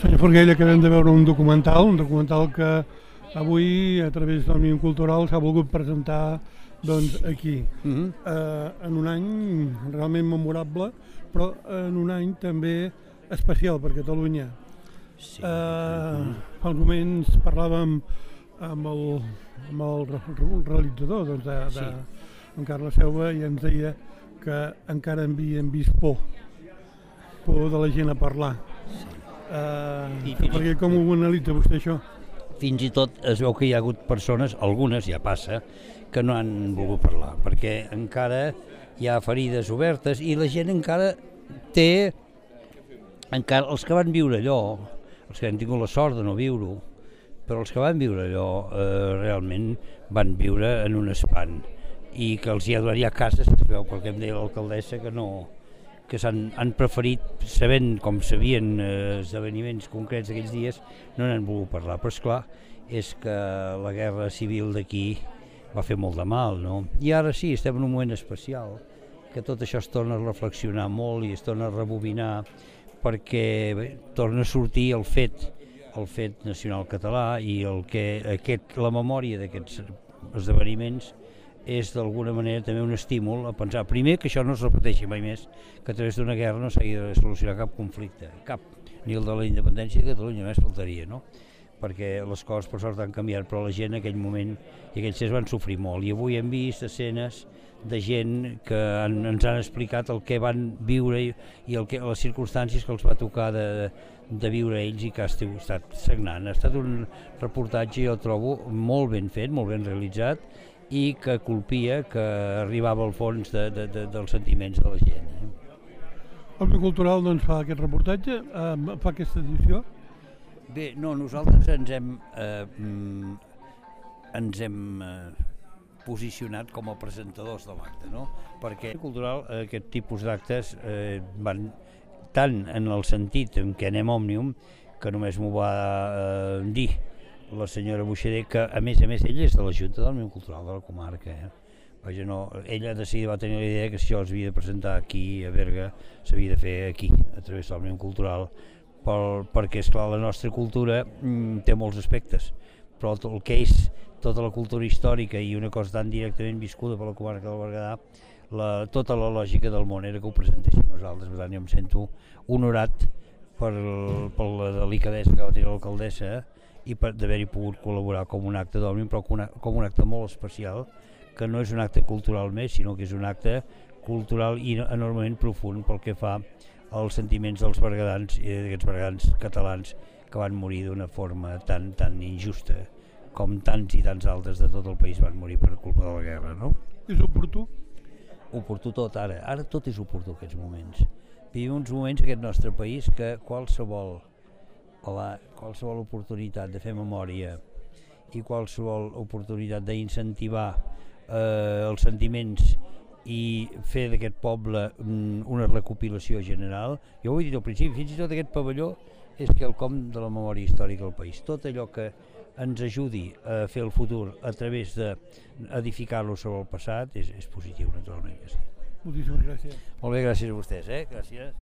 Senyor Forguell, acabem de veure un documental, un documental que avui, a través d'Òmnium Cultural, s'ha volgut presentar doncs, aquí. Mm -hmm. eh, en un any realment memorable, però en un any també especial per Catalunya. Sí. Eh, fa uns moments parlàvem amb el, amb el re- realitzador doncs, de, de, Sí. en Carles Seuva i ens deia que encara havien vist por por de la gent a parlar Eh, i- perquè com ho analitza vostè això? Fins i tot es veu que hi ha hagut persones, algunes ja passa, que no han volgut parlar, perquè encara hi ha ferides obertes i la gent encara té, encara els que van viure allò, els que han tingut la sort de no viure-ho, però els que van viure allò eh, realment van viure en un espant i que els hi ja cases, que es veu pel que em deia l'alcaldessa, que no, que s'han han preferit, sabent com sabien eh, esdeveniments concrets d'aquells dies, no n'han volgut parlar. Però és clar, és que la guerra civil d'aquí va fer molt de mal, no? I ara sí, estem en un moment especial, que tot això es torna a reflexionar molt i es torna a rebobinar perquè bé, torna a sortir el fet el fet nacional català i el que aquest, la memòria d'aquests esdeveniments és d'alguna manera també un estímul a pensar, primer, que això no es repeteixi mai més, que a través d'una guerra no s'hagi de solucionar cap conflicte, cap, ni el de la independència de Catalunya, més faltaria, no? perquè les coses per sort han canviat, però la gent en aquell moment i aquells temps van sofrir molt, i avui hem vist escenes de gent que han, ens han explicat el que van viure i, i el que, les circumstàncies que els va tocar de, de viure ells i que ha estat, sagnant. Ha estat un reportatge, jo trobo, molt ben fet, molt ben realitzat, i que colpia, que arribava al fons de, de, de, dels sentiments de la gent. Eh? Òmnium Cultural doncs, fa aquest reportatge, eh, fa aquesta edició, Bé, no, nosaltres ens hem, eh, mm, ens hem eh, posicionat com a presentadors de l'acte, no? Perquè cultural, eh, aquest tipus d'actes eh, van tant en el sentit en què anem Òmnium, que només m'ho va eh, dir la senyora Buixader, que a més a més ella és de la Junta d'Òmnium Cultural de la comarca, eh? Vaja, no, ella de seguida va tenir la idea que si això havia de presentar aquí a Berga, s'havia de fer aquí, a través de l'Òmnium Cultural, pel, perquè és clar la nostra cultura mm, té molts aspectes però el que és tota la cultura històrica i una cosa tan directament viscuda per la comarca del Berguedà la, tota la lògica del món era que ho presentéssim nosaltres per tant jo em sento honorat per, per la delicadesa que va tenir l'alcaldessa i per d'haver-hi pogut col·laborar com un acte d'òmnium però com, una, com un acte molt especial que no és un acte cultural més sinó que és un acte cultural i enormement profund pel que fa als sentiments dels bergadans i d'aquests bergadans catalans que van morir d'una forma tan tan injusta com tants i tants altres de tot el país van morir per culpa de la guerra, no? és oportú. Oportú tot ara, ara tot és oportú aquests moments. Vivim uns moments en aquest nostre país que qualsevol, la, qualsevol oportunitat de fer memòria i qualsevol oportunitat d'incentivar eh, els sentiments i fer d'aquest poble mm, una recopilació general. Jo ho he dit al principi, fins i tot aquest pavelló és quelcom de la memòria històrica del país. Tot allò que ens ajudi a fer el futur a través d'edificar-lo sobre el passat és, és positiu, naturalment que sí. Moltíssimes gràcies. Molt bé, gràcies a vostès, eh? Gràcies.